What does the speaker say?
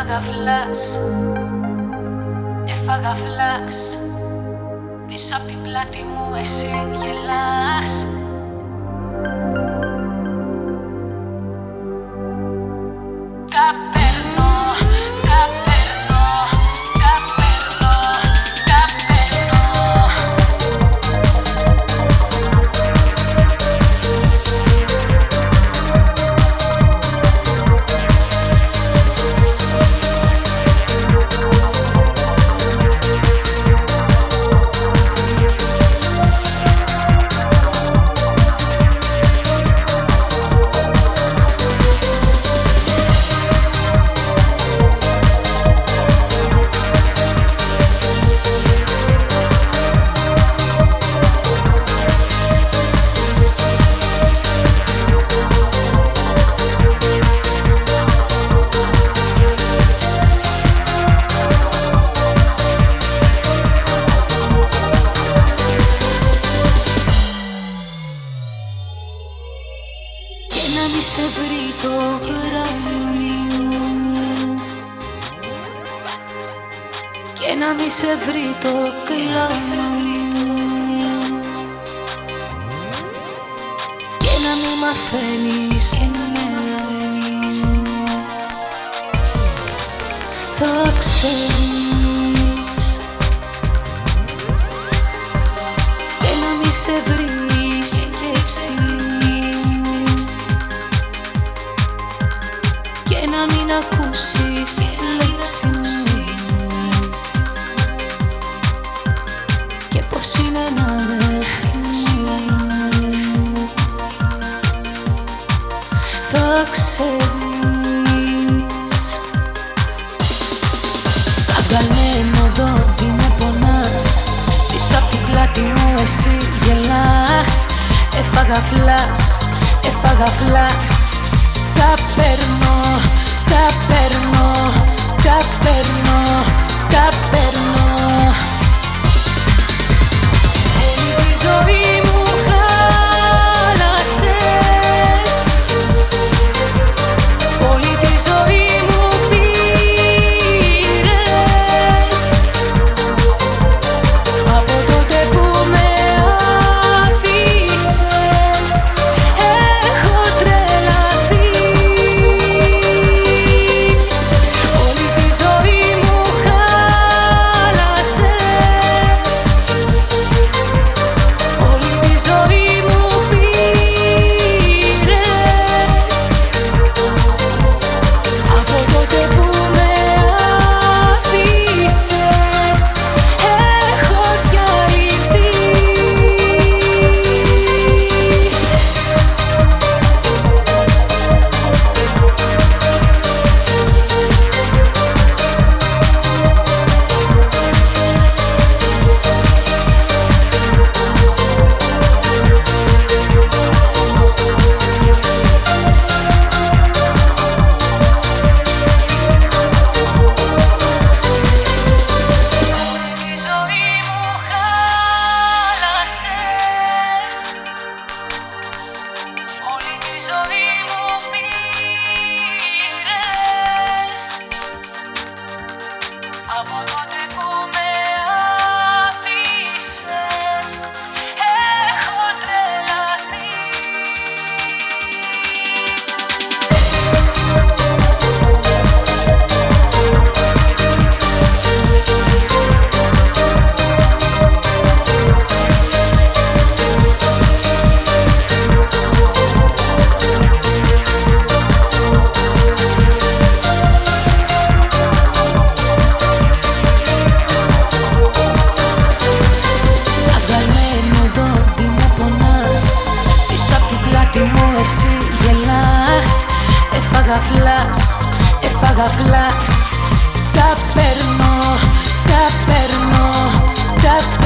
Έφαγα φλάς. Έφαγα φλάς. Πίσω απ' την πλάτη μου εσύ γελάς σε βρει το γράμμα και να μη σε βρει το κλάμα και να μη μαθαίνεις θα ξέρεις. Και να μη σε βρεις σκέψη μην ακούσεις λέξεις και πως είναι να με θα ξέρεις. Σαν καλμένο δόντι με πονάς πίσω απ' την πλάτη μου εσύ γελάς. Έφαγα φλάς, έφαγα φλάς story. φλάς, ε, έφαγα φλάς. Τα παίρνω, τα παίρνω, τα παίρνω